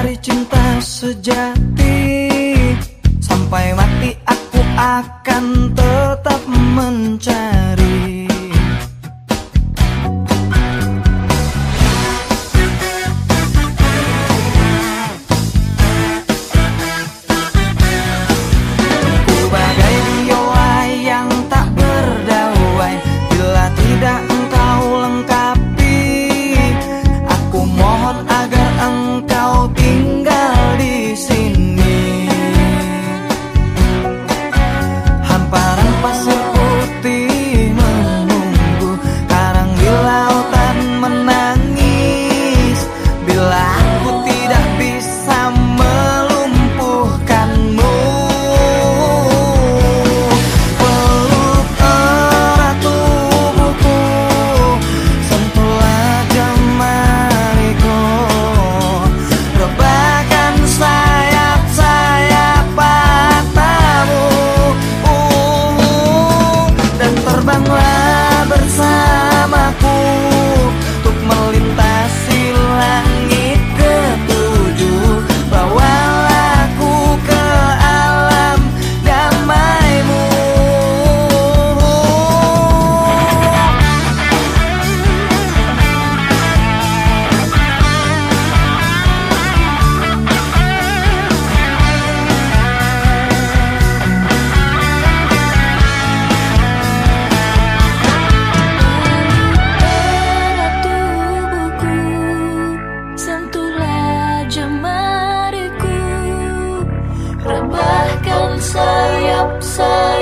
Cari cinta sejati. Sampai mati aku akan tetap mencari. bang lang upside, upside.